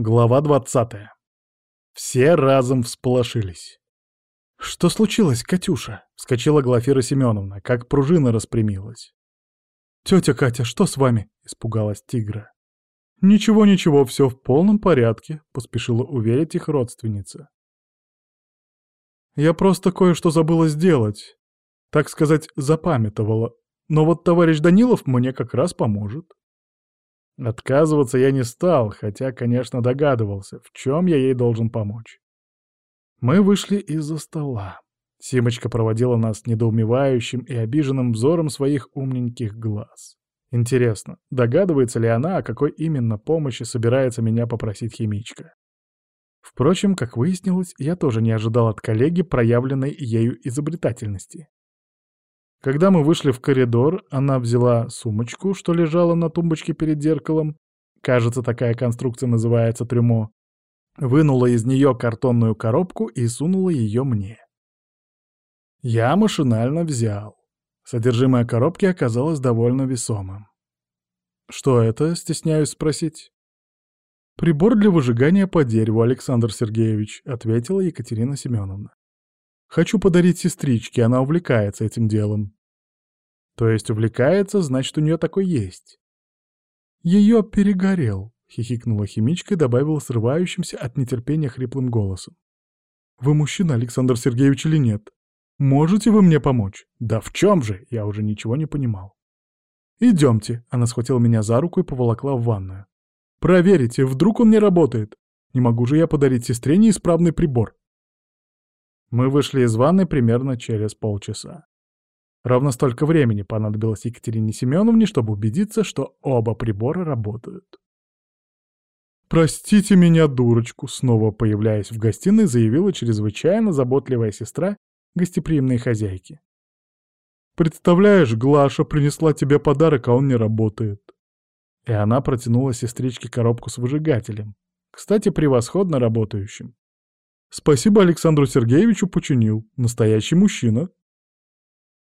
Глава 20. Все разом всполошились. «Что случилось, Катюша?» — вскочила Глафира Семеновна, как пружина распрямилась. «Тетя Катя, что с вами?» — испугалась тигра. «Ничего-ничего, все в полном порядке», — поспешила уверить их родственница. «Я просто кое-что забыла сделать. Так сказать, запамятовала. Но вот товарищ Данилов мне как раз поможет». Отказываться я не стал, хотя, конечно, догадывался, в чем я ей должен помочь. Мы вышли из-за стола. Симочка проводила нас недоумевающим и обиженным взором своих умненьких глаз. Интересно, догадывается ли она, о какой именно помощи собирается меня попросить химичка? Впрочем, как выяснилось, я тоже не ожидал от коллеги проявленной ею изобретательности. Когда мы вышли в коридор, она взяла сумочку, что лежала на тумбочке перед зеркалом, кажется, такая конструкция называется трюмо, вынула из нее картонную коробку и сунула ее мне. Я машинально взял. Содержимое коробки оказалось довольно весомым. «Что это?» — стесняюсь спросить. «Прибор для выжигания по дереву, Александр Сергеевич», — ответила Екатерина Семеновна. Хочу подарить сестричке, она увлекается этим делом. То есть увлекается, значит, у нее такой есть. Ее перегорел, хихикнула химичка и добавила срывающимся от нетерпения хриплым голосом. Вы мужчина, Александр Сергеевич, или нет? Можете вы мне помочь? Да в чем же? Я уже ничего не понимал. Идемте. Она схватила меня за руку и поволокла в ванную. Проверите, вдруг он не работает. Не могу же я подарить сестре неисправный прибор. Мы вышли из ванны примерно через полчаса. Ровно столько времени понадобилось Екатерине Семеновне, чтобы убедиться, что оба прибора работают. «Простите меня, дурочку», — снова появляясь в гостиной, заявила чрезвычайно заботливая сестра гостеприимной хозяйки. «Представляешь, Глаша принесла тебе подарок, а он не работает». И она протянула сестричке коробку с выжигателем, кстати, превосходно работающим. Спасибо Александру Сергеевичу починил. Настоящий мужчина.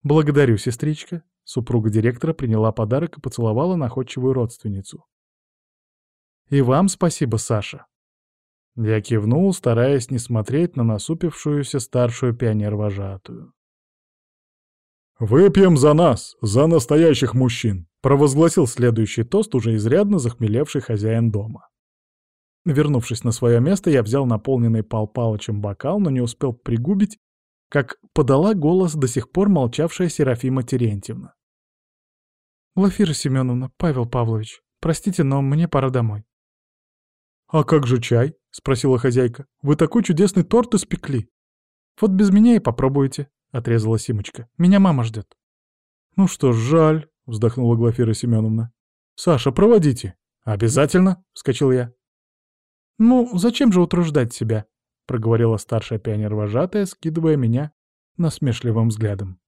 Благодарю, сестричка. Супруга директора приняла подарок и поцеловала находчивую родственницу. И вам спасибо, Саша. Я кивнул, стараясь не смотреть на насупившуюся старшую пионер-вожатую. «Выпьем за нас, за настоящих мужчин!» — провозгласил следующий тост уже изрядно захмелевший хозяин дома. Вернувшись на свое место, я взял наполненный Пал Палычем бокал, но не успел пригубить, как подала голос до сих пор молчавшая Серафима Терентьевна. «Глафира Семеновна, Павел Павлович, простите, но мне пора домой». «А как же чай?» — спросила хозяйка. «Вы такой чудесный торт испекли». «Вот без меня и попробуйте», — отрезала Симочка. «Меня мама ждет». «Ну что ж, жаль», — вздохнула Глафира Семеновна. «Саша, проводите». «Обязательно», — вскочил я. «Ну, зачем же утруждать себя?» — проговорила старшая пионер-вожатая, скидывая меня насмешливым взглядом.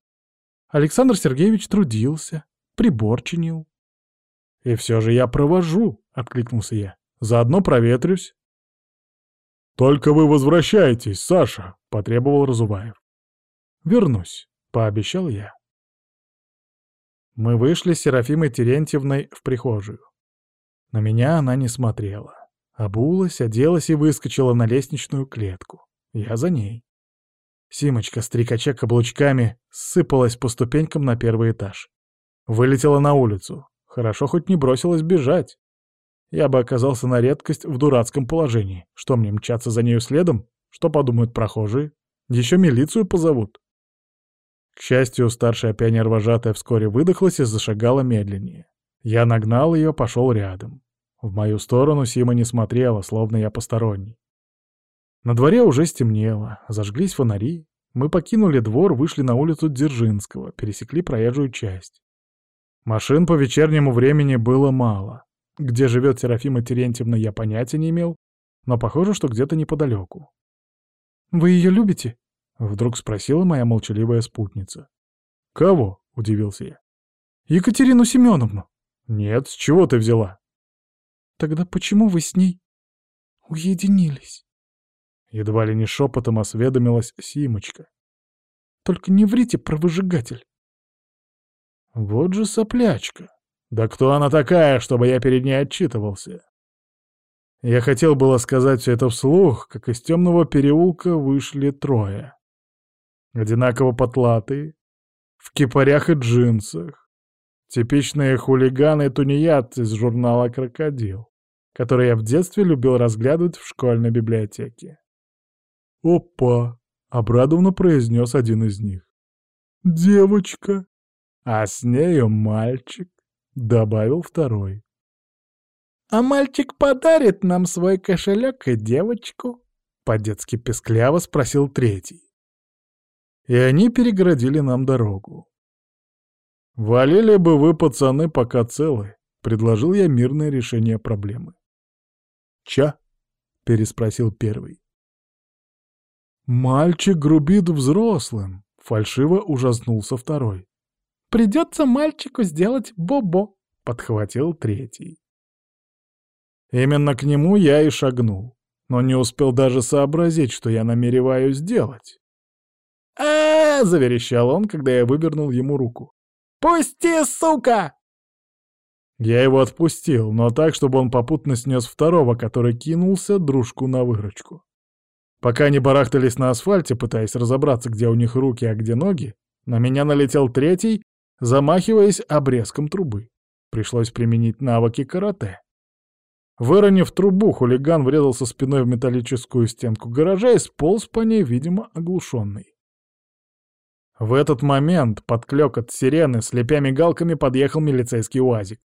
Александр Сергеевич трудился, прибор чинил. «И все же я провожу», — откликнулся я. «Заодно проветрюсь». «Только вы возвращаетесь, Саша», — потребовал Разуваев. «Вернусь», — пообещал я. Мы вышли с Серафимой Терентьевной в прихожую. На меня она не смотрела. Обулась, оделась и выскочила на лестничную клетку. Я за ней. Симочка, стрекача каблучками, сыпалась по ступенькам на первый этаж. Вылетела на улицу. Хорошо хоть не бросилась бежать. Я бы оказался на редкость в дурацком положении. Что мне, мчаться за нею следом? Что подумают прохожие? Еще милицию позовут. К счастью, старшая пионер-вожатая вскоре выдохлась и зашагала медленнее. Я нагнал ее, пошел рядом. В мою сторону Сима не смотрела, словно я посторонний. На дворе уже стемнело, зажглись фонари. Мы покинули двор, вышли на улицу Дзержинского, пересекли проезжую часть. Машин по вечернему времени было мало. Где живет Серафима Терентьевна, я понятия не имел, но похоже, что где-то неподалеку. «Вы ее любите?» — вдруг спросила моя молчаливая спутница. «Кого?» — удивился я. «Екатерину Семеновну». «Нет, с чего ты взяла?» Тогда почему вы с ней уединились? Едва ли не шепотом осведомилась Симочка. Только не врите про выжигатель. Вот же соплячка. Да кто она такая, чтобы я перед ней отчитывался? Я хотел было сказать все это вслух, как из темного переулка вышли трое. Одинаково потлатые, в кипарях и джинсах. Типичные хулиганы тунеядцы из журнала «Крокодил», который я в детстве любил разглядывать в школьной библиотеке. «Опа!» — обрадованно произнес один из них. «Девочка!» «А с нею мальчик!» — добавил второй. «А мальчик подарит нам свой кошелек и девочку?» — по-детски пескляво спросил третий и они перегородили нам дорогу. «Валили бы вы, пацаны, пока целы», — предложил я мирное решение проблемы. «Ча?» — переспросил первый. «Мальчик грубит взрослым», — фальшиво ужаснулся второй. «Придется мальчику сделать бобо», — подхватил третий. Именно к нему я и шагнул, но не успел даже сообразить, что я намереваюсь сделать а, заверещал он, когда я вывернул ему руку. «Пусти, сука!» Я его отпустил, но так, чтобы он попутно снес второго, который кинулся дружку на выручку. Пока они барахтались на асфальте, пытаясь разобраться, где у них руки, а где ноги, на меня налетел третий, замахиваясь обрезком трубы. Пришлось применить навыки карате. Выронив трубу, хулиган врезался спиной в металлическую стенку гаража и сполз по ней, видимо, оглушенный. В этот момент под клёкот сирены, слепя мигалками, подъехал милицейский УАЗик.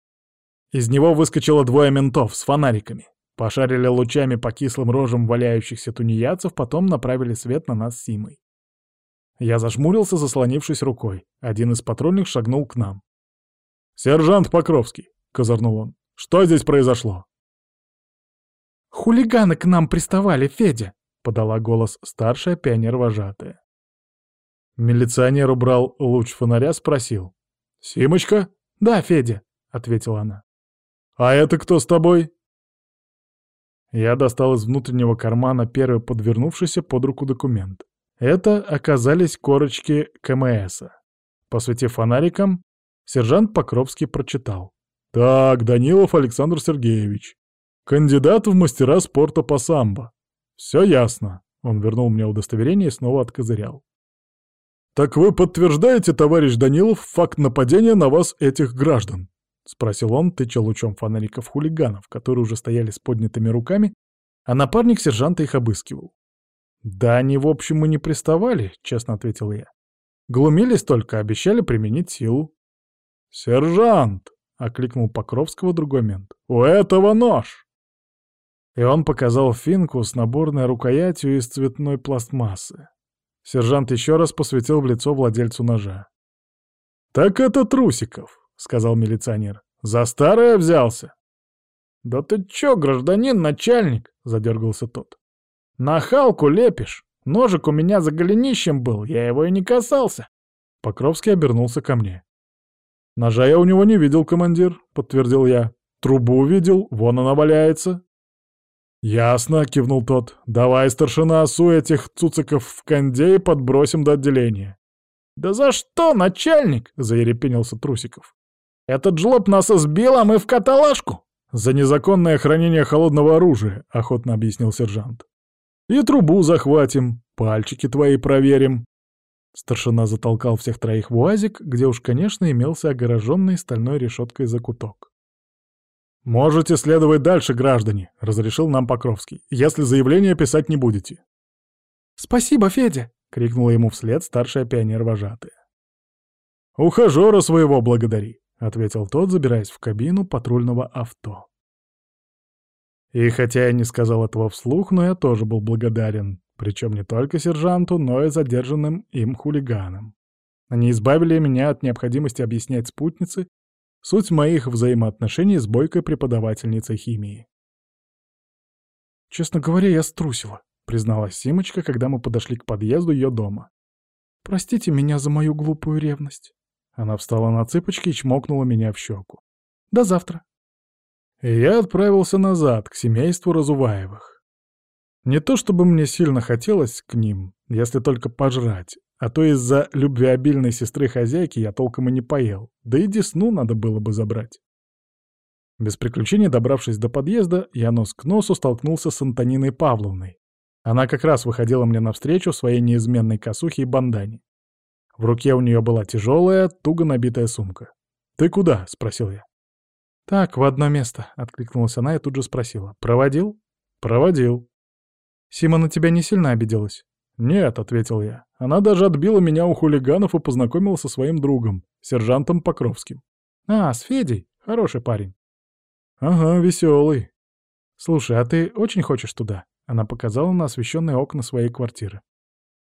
Из него выскочило двое ментов с фонариками. Пошарили лучами по кислым рожам валяющихся тунеядцев, потом направили свет на нас с Симой. Я зажмурился, заслонившись рукой. Один из патрульных шагнул к нам. «Сержант Покровский», — козырнул он, — «что здесь произошло?» «Хулиганы к нам приставали, Федя», — подала голос старшая пионер-вожатая. Милиционер убрал луч фонаря, спросил. «Симочка?» «Да, Федя», — ответила она. «А это кто с тобой?» Я достал из внутреннего кармана первый подвернувшийся под руку документ. Это оказались корочки КМСа. Посветив фонариком, сержант Покровский прочитал. «Так, Данилов Александр Сергеевич. Кандидат в мастера спорта по самбо. Все ясно». Он вернул мне удостоверение и снова откозырял. «Так вы подтверждаете, товарищ Данилов, факт нападения на вас этих граждан?» — спросил он, тыча лучом фонариков хулиганов, которые уже стояли с поднятыми руками, а напарник сержанта их обыскивал. «Да они, в общем, и не приставали», — честно ответил я. «Глумились только, обещали применить силу». «Сержант!» — окликнул Покровского другой мент. «У этого нож!» И он показал финку с наборной рукоятью из цветной пластмассы. Сержант еще раз посветил в лицо владельцу ножа. «Так это Трусиков», — сказал милиционер. «За старое взялся». «Да ты чё, гражданин начальник?» — задергался тот. «На халку лепишь. Ножик у меня за голенищем был, я его и не касался». Покровский обернулся ко мне. «Ножа я у него не видел, командир», — подтвердил я. «Трубу видел, вон она валяется». «Ясно», — кивнул тот. «Давай, старшина, осу этих цуциков в конде и подбросим до отделения». «Да за что, начальник?» — заерепенился Трусиков. «Этот жлоб нас избил, а мы в каталажку!» «За незаконное хранение холодного оружия», — охотно объяснил сержант. «И трубу захватим, пальчики твои проверим». Старшина затолкал всех троих в уазик, где уж, конечно, имелся огороженный стальной решеткой закуток. «Можете следовать дальше, граждане», — разрешил нам Покровский, «если заявление писать не будете». «Спасибо, Федя!» — крикнула ему вслед старшая пионер-вожатая. «Ухажера своего благодари», — ответил тот, забираясь в кабину патрульного авто. И хотя я не сказал этого вслух, но я тоже был благодарен, причем не только сержанту, но и задержанным им хулиганам. Они избавили меня от необходимости объяснять спутнице, Суть моих взаимоотношений с бойкой преподавательницей химии. «Честно говоря, я струсила», — призналась Симочка, когда мы подошли к подъезду ее дома. «Простите меня за мою глупую ревность». Она встала на цыпочки и чмокнула меня в щеку. «До завтра». И я отправился назад, к семейству Разуваевых. Не то чтобы мне сильно хотелось к ним, если только пожрать, а то из-за любвеобильной сестры хозяйки я толком и не поел, да и десну надо было бы забрать. Без приключений добравшись до подъезда, я нос к носу столкнулся с Антониной Павловной. Она как раз выходила мне навстречу в своей неизменной косухе и бандане. В руке у нее была тяжелая, туго набитая сумка. «Ты куда?» — спросил я. «Так, в одно место», — откликнулась она и тут же спросила. «Проводил?» «Проводил». «Сима на тебя не сильно обиделась?» «Нет», — ответил я. «Она даже отбила меня у хулиганов и познакомила со своим другом, сержантом Покровским». «А, с Федей? Хороший парень». «Ага, веселый. Слушай, а ты очень хочешь туда?» Она показала на освещенные окна своей квартиры.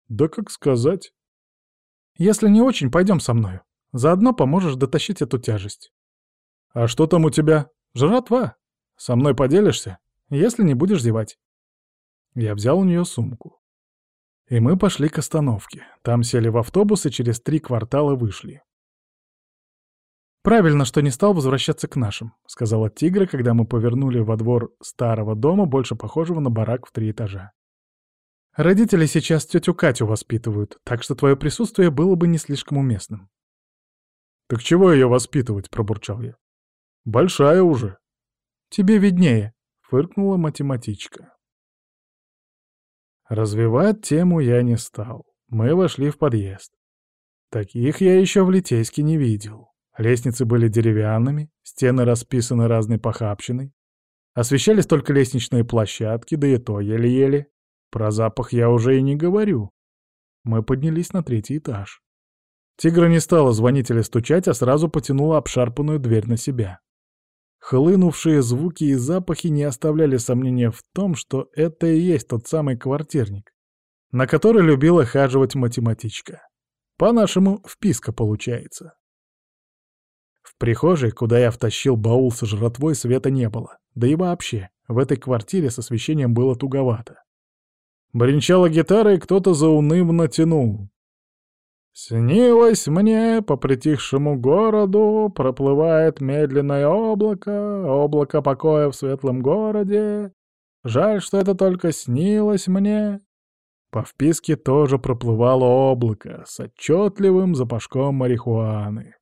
«Да как сказать?» «Если не очень, пойдем со мною. Заодно поможешь дотащить эту тяжесть». «А что там у тебя?» «Жратва. Со мной поделишься?» «Если не будешь зевать». Я взял у нее сумку. И мы пошли к остановке. Там сели в автобус и через три квартала вышли. «Правильно, что не стал возвращаться к нашим», — сказала Тигра, когда мы повернули во двор старого дома, больше похожего на барак в три этажа. «Родители сейчас тетю Катю воспитывают, так что твое присутствие было бы не слишком уместным». «Так чего ее воспитывать?» — пробурчал я. «Большая уже». «Тебе виднее», — фыркнула математичка. Развивать тему я не стал. Мы вошли в подъезд. Таких я еще в Литейске не видел. Лестницы были деревянными, стены расписаны разной похабщиной. Освещались только лестничные площадки, да и то еле-еле. Про запах я уже и не говорю. Мы поднялись на третий этаж. Тигра не стала звонить или стучать, а сразу потянула обшарпанную дверь на себя. Хлынувшие звуки и запахи не оставляли сомнения в том, что это и есть тот самый квартирник, на который любила хаживать математичка. По-нашему, вписка получается. В прихожей, куда я втащил баул со жратвой, света не было. Да и вообще, в этой квартире с освещением было туговато. Бринчала гитара, и кто-то заунывно тянул. Снилось мне, по притихшему городу проплывает медленное облако, облако покоя в светлом городе. Жаль, что это только снилось мне. По вписке тоже проплывало облако с отчетливым запашком марихуаны.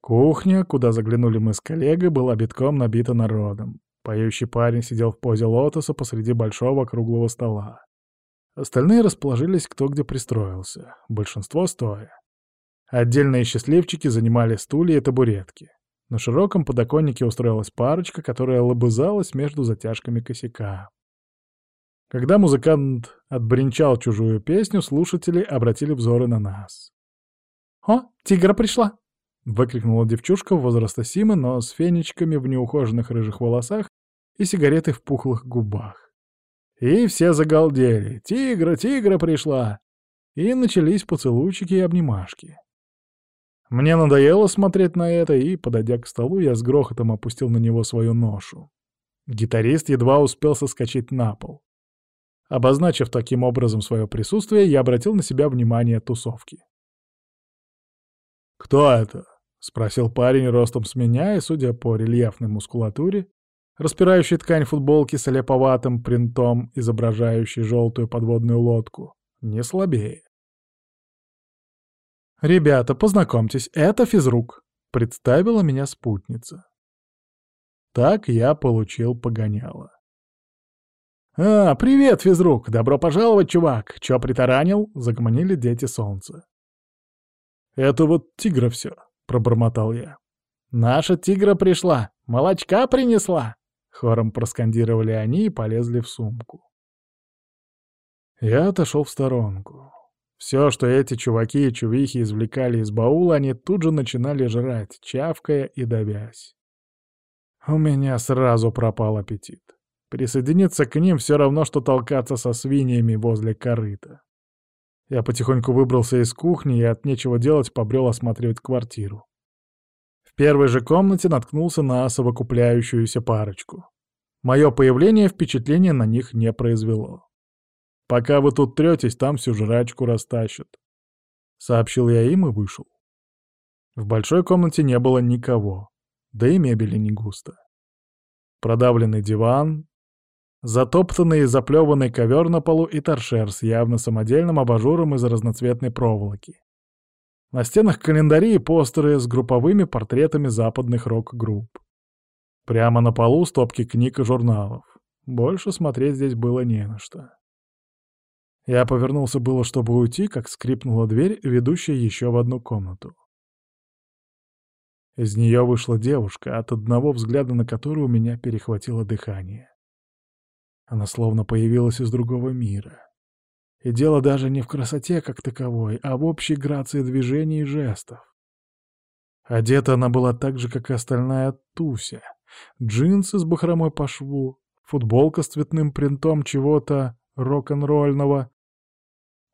Кухня, куда заглянули мы с коллегой, была битком набита народом. Поющий парень сидел в позе лотоса посреди большого круглого стола. Остальные расположились кто где пристроился, большинство стоя. Отдельные счастливчики занимали стулья и табуретки. На широком подоконнике устроилась парочка, которая лобызалась между затяжками косяка. Когда музыкант отбринчал чужую песню, слушатели обратили взоры на нас. «О, тигра пришла!» — выкрикнула девчушка возраста Симы, но с фенечками в неухоженных рыжих волосах и сигаретой в пухлых губах. И все загалдели. «Тигра, тигра пришла!» И начались поцелуйчики и обнимашки. Мне надоело смотреть на это, и, подойдя к столу, я с грохотом опустил на него свою ношу. Гитарист едва успел соскочить на пол. Обозначив таким образом свое присутствие, я обратил на себя внимание тусовки. «Кто это?» — спросил парень ростом с меня, и, судя по рельефной мускулатуре, распирающий ткань футболки с леповатым принтом, изображающий желтую подводную лодку, не слабее. «Ребята, познакомьтесь, это физрук», — представила меня спутница. Так я получил погоняло. «А, привет, физрук! Добро пожаловать, чувак! Чё притаранил?» — загомонили дети солнца. «Это вот тигра все», — пробормотал я. «Наша тигра пришла, молочка принесла!» Хором проскандировали они и полезли в сумку. Я отошел в сторонку. Все, что эти чуваки и чувихи извлекали из баула, они тут же начинали жрать, чавкая и давясь. У меня сразу пропал аппетит. Присоединиться к ним все равно, что толкаться со свиньями возле корыта. Я потихоньку выбрался из кухни и от нечего делать побрел осматривать квартиру. Первой же комнате наткнулся на совокупляющуюся парочку. Мое появление впечатления на них не произвело. «Пока вы тут третесь, там всю жрачку растащат», — сообщил я им и вышел. В большой комнате не было никого, да и мебели не густо. Продавленный диван, затоптанный и заплеванный ковер на полу и торшер с явно самодельным абажуром из разноцветной проволоки. На стенах календари и постеры с групповыми портретами западных рок-групп. Прямо на полу стопки книг и журналов. Больше смотреть здесь было не на что. Я повернулся было, чтобы уйти, как скрипнула дверь, ведущая еще в одну комнату. Из нее вышла девушка, от одного взгляда на которую у меня перехватило дыхание. Она словно появилась из другого мира. И дело даже не в красоте как таковой, а в общей грации движений и жестов. Одета она была так же, как и остальная Туся. Джинсы с бахромой по шву, футболка с цветным принтом чего-то рок-н-ролльного.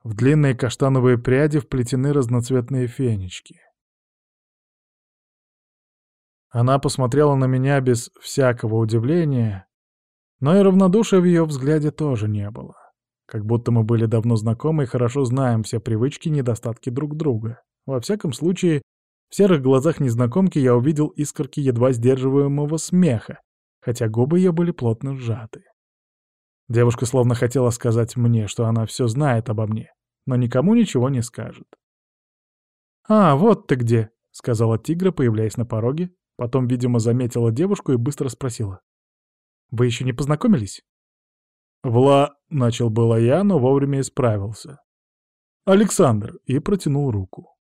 В длинные каштановые пряди вплетены разноцветные фенечки. Она посмотрела на меня без всякого удивления, но и равнодушия в ее взгляде тоже не было. Как будто мы были давно знакомы и хорошо знаем все привычки и недостатки друг друга. Во всяком случае, в серых глазах незнакомки я увидел искорки едва сдерживаемого смеха, хотя губы ее были плотно сжаты. Девушка словно хотела сказать мне, что она все знает обо мне, но никому ничего не скажет. «А, вот ты где!» — сказала тигра, появляясь на пороге. Потом, видимо, заметила девушку и быстро спросила. «Вы еще не познакомились?» «Вла...» — начал было я, но вовремя исправился. «Александр!» — и протянул руку.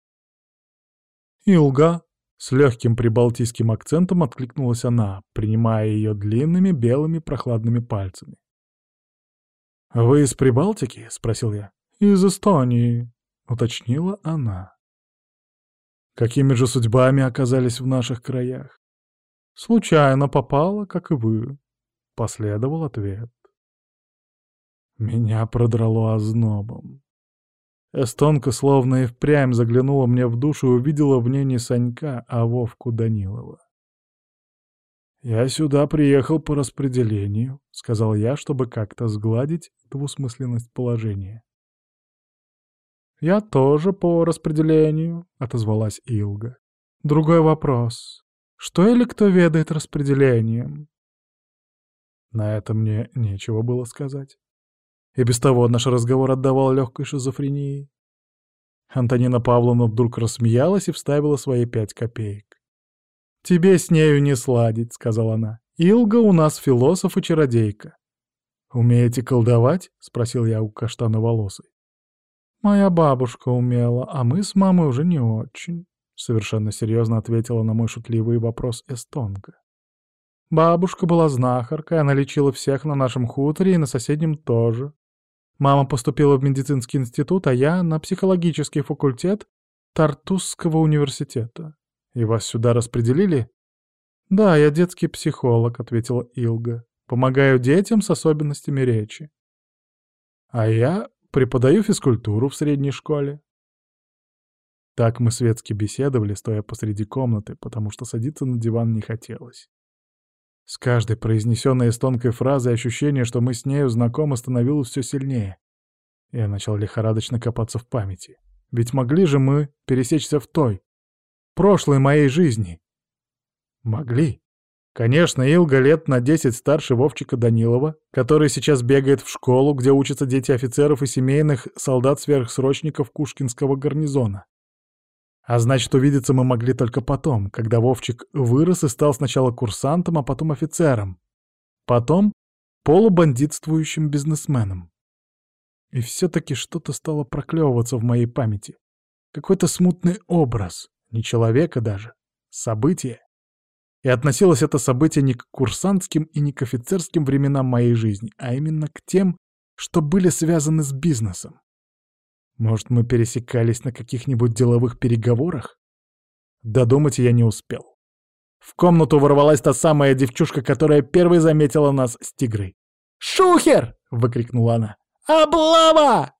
«Илга!» — с легким прибалтийским акцентом откликнулась она, принимая ее длинными белыми прохладными пальцами. «Вы из Прибалтики?» — спросил я. «Из Эстонии», — уточнила она. «Какими же судьбами оказались в наших краях?» «Случайно попала, как и вы», — последовал ответ. Меня продрало ознобом. Эстонка словно и впрямь заглянула мне в душу и увидела в ней не Санька, а Вовку Данилова. «Я сюда приехал по распределению», — сказал я, чтобы как-то сгладить двусмысленность положения. «Я тоже по распределению», — отозвалась Илга. «Другой вопрос. Что или кто ведает распределением?» На это мне нечего было сказать. И без того наш разговор отдавал легкой шизофрении. Антонина Павловна вдруг рассмеялась и вставила свои пять копеек. «Тебе с нею не сладить», — сказала она. «Илга у нас философ и чародейка». «Умеете колдовать?» — спросил я у каштановолосой. «Моя бабушка умела, а мы с мамой уже не очень», — совершенно серьезно ответила на мой шутливый вопрос эстонка. «Бабушка была знахаркой, она лечила всех на нашем хуторе и на соседнем тоже. Мама поступила в медицинский институт, а я — на психологический факультет Тартусского университета. «И вас сюда распределили?» «Да, я детский психолог», — ответила Илга. «Помогаю детям с особенностями речи». «А я преподаю физкультуру в средней школе». Так мы светски беседовали, стоя посреди комнаты, потому что садиться на диван не хотелось. С каждой произнесенной с тонкой фразой ощущение, что мы с нею знакомы, становилось все сильнее. Я начал лихорадочно копаться в памяти. Ведь могли же мы пересечься в той, прошлой моей жизни. Могли. Конечно, Илга лет на десять старше Вовчика Данилова, который сейчас бегает в школу, где учатся дети офицеров и семейных солдат-сверхсрочников Кушкинского гарнизона. А значит, увидеться мы могли только потом, когда Вовчик вырос и стал сначала курсантом, а потом офицером. Потом полубандитствующим бизнесменом. И все-таки что-то стало проклевываться в моей памяти. Какой-то смутный образ, не человека даже, событие. И относилось это событие не к курсантским и не к офицерским временам моей жизни, а именно к тем, что были связаны с бизнесом. Может, мы пересекались на каких-нибудь деловых переговорах? Додумать я не успел. В комнату ворвалась та самая девчушка, которая первой заметила нас с тигрой. «Шухер!» — выкрикнула она. «Облава!»